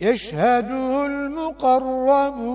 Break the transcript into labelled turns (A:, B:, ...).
A: يشهده المقربون.